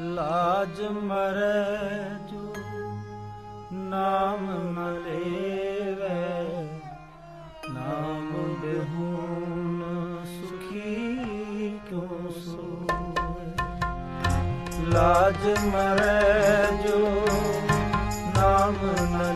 ਲਾਜ ਮਰੈ ਜੋ ਨਾਮ ਨ ਲੇਵੇ ਨਾਮ ਬਿਹੂਨ ਸੁਖੀ ਕਿਉ ਸੋਏ? ਲਾਜ ਮਰੈ ਜੋ ਨਾਮ ਨ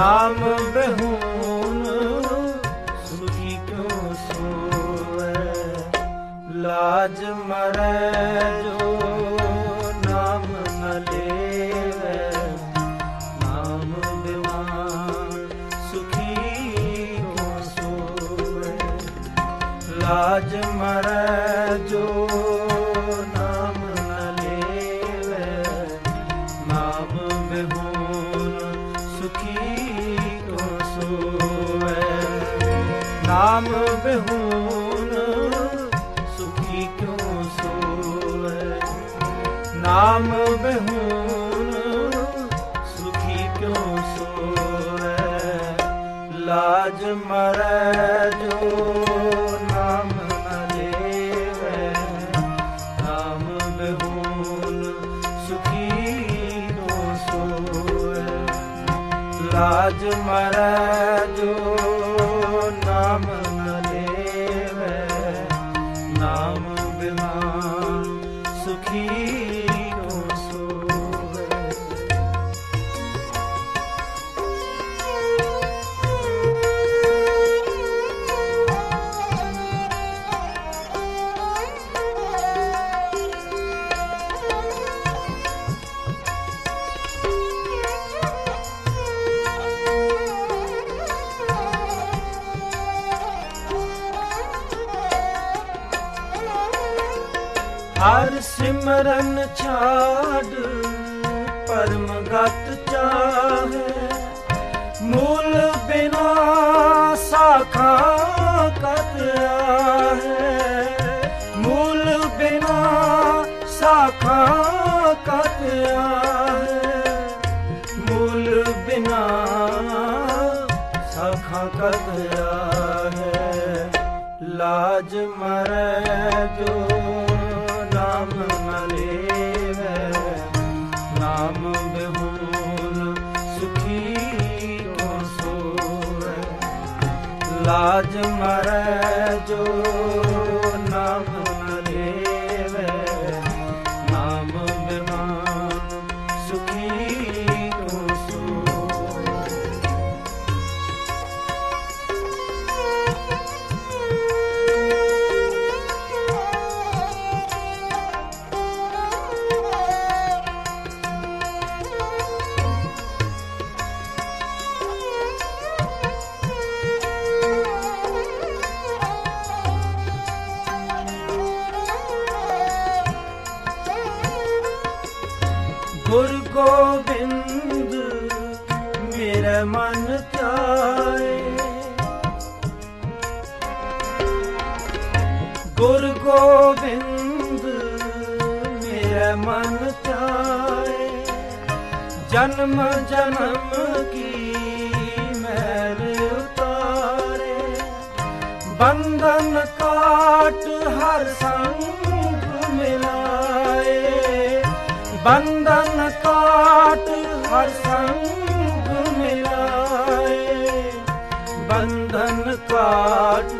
ਨਾਮ ਬਿਹੂਨ ਸੁਖੀ ਕਿਉ ਸੋਏ ਲਾਜ ਮਰੈ ਜੋ ਨਾਮ ਨ ਲੇਵੈ। ਨਾਮ ਬਿਵਾਨ ਸੁਖੀ ਕਿਉ ਸੋਏ ਲਾਜ ਮਰੈ ਜੋ ਨਾਮ ਨ ਲੇਵੈ। ਨਾਮ ਬਿਹੂਨ, ਸੁਖੀ ਨਾਮ ਬਿਹੂਨ, ਸੁਖੀ ਕਿਉ ਸੋਏ ਨਾਮ ਬਿਹੂਨ, ਸੁਖੀ ਕਿਉ ਸੋਏ ਲਾਜ ਮਰੈ ਜੋ ਨਾਮ ਨ ਸੁਖੀ ਕਿਉ ਲਾਜ ਮਰੈ ਜੋ ਹਰ ਸਿਮਰਨ ਛਾੜ, ਪਰਮ ਗਤ ਚਾਹੇ। ਮੂਲ ਬਿਨਾ ਸਾਖਾ ਕਤ ਆਹੇ। ਮੂਲ ਬਿਨਾ ਸਾਖਾ ਕਤ ਆਹੇ। ਮੂਲ ਬਿਨਾ ਸਾਖਾ ਕਤ ਆਹੇ। ਲਾਜ ਮਰੈ ਜੋ ਮਰੈ। ਮਨ ਧਿਆਏ ਜਨਮ ਜਨਮ ਕੀ ਮੈਲ ਉਤਾਰੇ। ਬੰਧਨ ਕਾਟ ਹਰ ਸੰਗ ਮਿਲਾਏ। ਬੰਧਨ ਕਾਟ ਹਰ ਸੰਗ ਮਿਲਾਏ। ਬੰਧਨ ਕਾਟ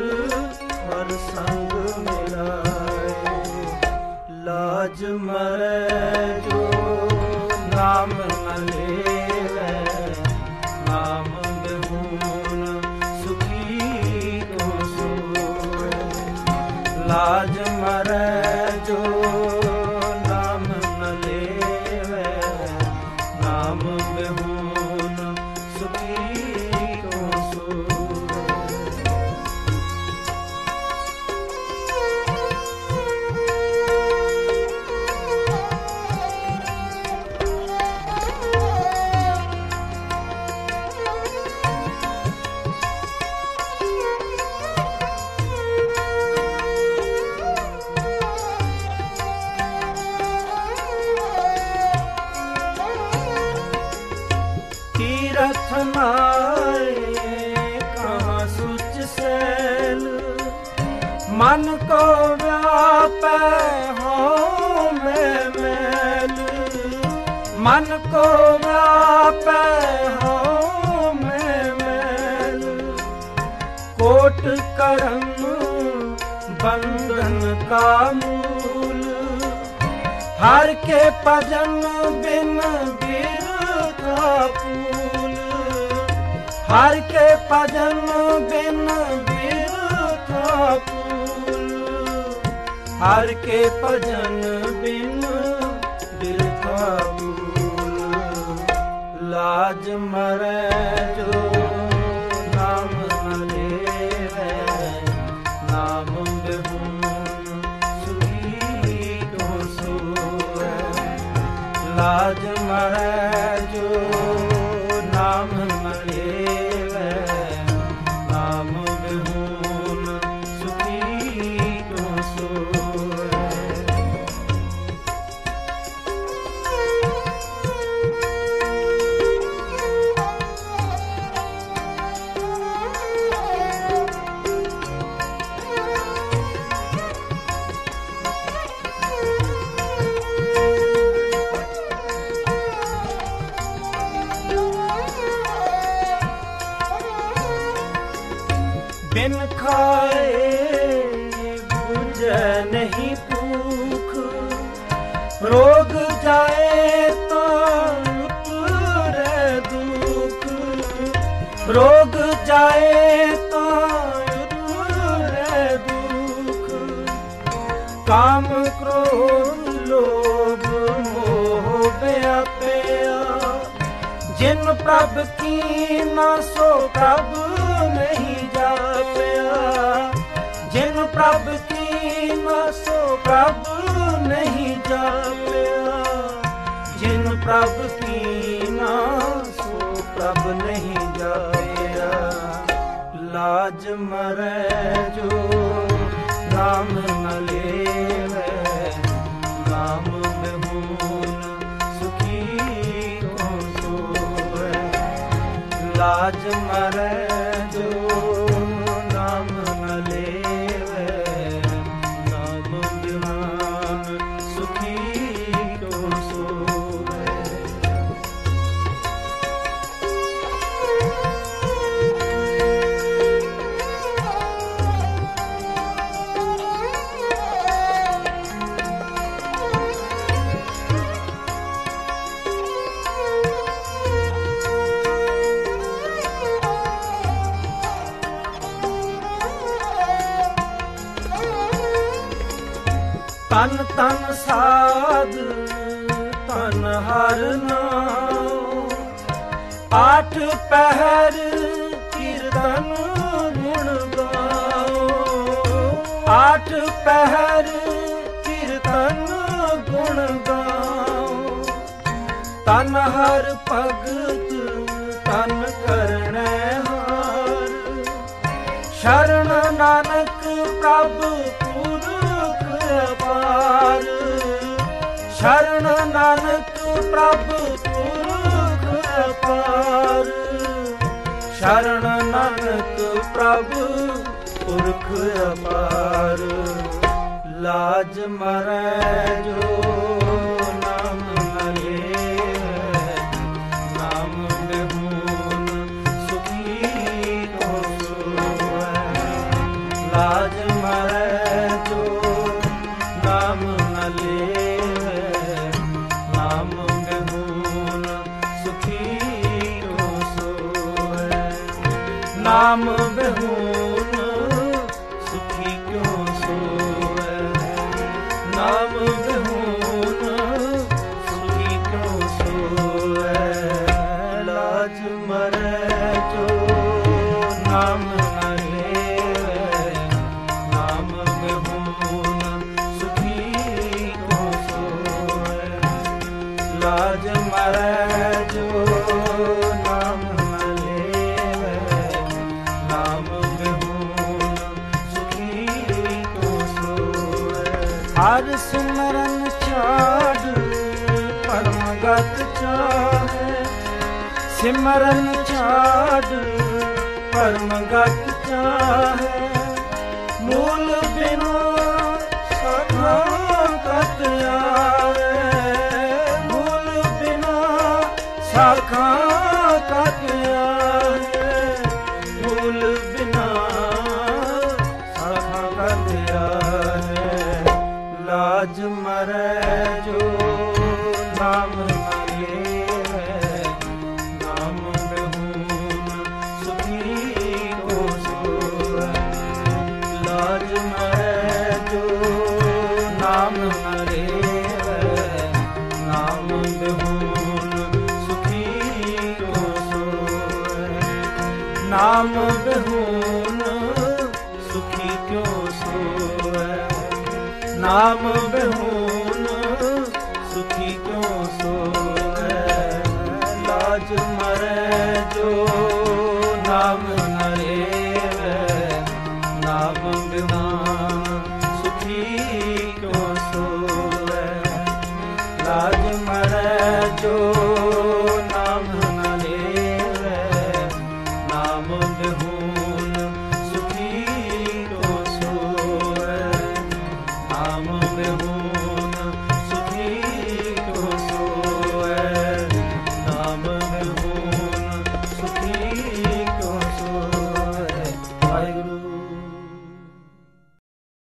ਮਨ ਕੋ ਵਿਆਪੈ ਹੋ ਮੈਂ ਮੈਲ। ਕੋਟ ਕਰਮ ਬੰਧਨ ਕਾ ਮੂਲ। ਹਰ ਕੇ ਭਜਨ ਬਿਨ ਬਿਰਥਾ ਪੂਲ। ਹਰ ਕੇ ਭਜਨ ਬਿਨ ਬਿਰਥਾ ਪੂਲ। ਹਰ ਕੇ ਭਜਨ ਮਰੈ ਜੋ ਨਾਮ ਨ ਨਾਮ ਬਿਹੁਨ ਸੁਖੀ ਤੋ ਸੋਵੈ ਲਾਜ ਮਰੈ ਜੋ ਨਾਮ ਜਾਏ ਤਾਂ ਉਤਰੈ ਦੁਖ। ਕਾਮ ਕ੍ਰੋਧ, ਲੋਭ, ਮੋਹ ਵਿਆਪਿਆ। ਜਿਨ ਪ੍ਰਭ ਕੀ ਨਾ ਸੋ ਪ੍ਰਭ ਨਹੀਂ ਜਾਪਿਆ। ਜਿਨ ਪ੍ਰਭ ਕੀ ਨਾ ਸੋ ਪ੍ਰਭ ਨਹੀਂ ਜਾਪਿਆ। ਜਿਨ ਪ੍ਰਭ ਕੀ ਨਾ ਸੋ ਪ੍ਰਭ ਨਹੀਂ ਲਾਜ ਮਰੈ ਜੋ ਨਾਮ ਨ ਲੇਵੈ ਨਾਮ ਬਿਹੁਨ ਸੁਖੀ ਕੌਣ ਸੋਵੈ ਲਾਜ ਮਰੈ ਤਨ ਤਨ ਸਾਧ, ਤਨ ਹਰ ਨਾਮ ਆਠ ਪਹਿਰ ਕੀਰਤਨ ਗੁਣ ਗਾਓ ਆਠ ਪਹਿਰ ਕੀਰਤਨ ਗੁਣ ਗਾਓ ਤਨ ਹਰ ਭਗਤ, ਤਨ ਕਰਨੈ ਹਾਰ। ਸ਼ਰਨ ਨਾਨਕ ਪ੍ਰਭ ਸ਼ਰਨ ਨਾਨਕ ਪ੍ਰਭ ਪੁਰਖ ਅਪਾਰ। ਸ਼ਰਨ ਨਾਨਕ ਪ੍ਰਭ ਪੁਰਖ ਅਪਾਰ। ਲਾਜ ਮਰੈ ਜੋ ਹਰ ਸਿਮਰਨ ਛਾੜ ਪਰਮ ਗਤ ਚਾਹੈ। ਸਿਮਰਨ ਛਾੜ ਪਰਮ ਗਤ ਚਾਹੇ। ਮੂਲ ਬਿਨੋ ਸਖਾ ਕਤ ਆਵੇ ਨਾਮ ਬਹੂਨ ਸੁਖੀ